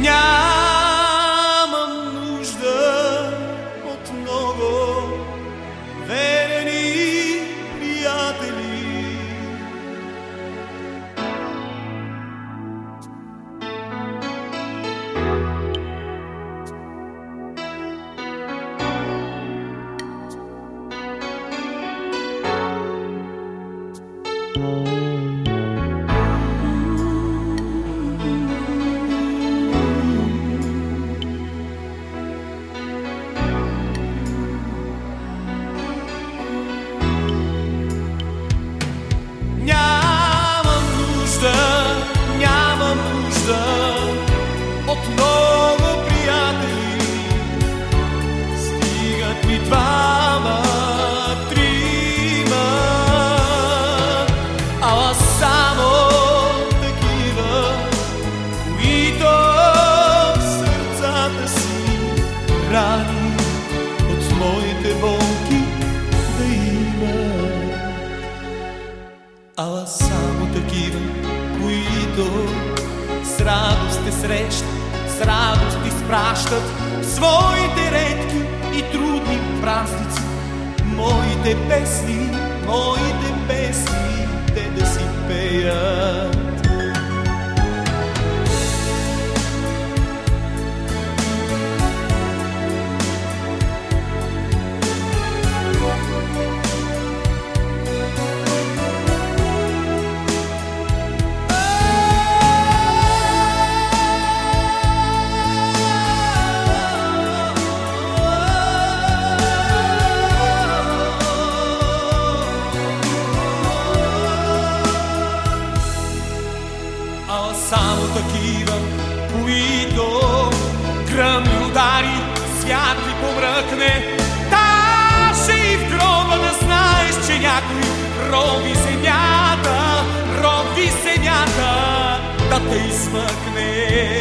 Yeah. Срещат, с радост изпращат своите редки и трудни празници. Моите песни, моите песни, те да си пеят. Такива, които гръм и удари, свят ви помръкне. Даже и в гроба да знаеш, че някой рови земята, рови земята, да те измъкне.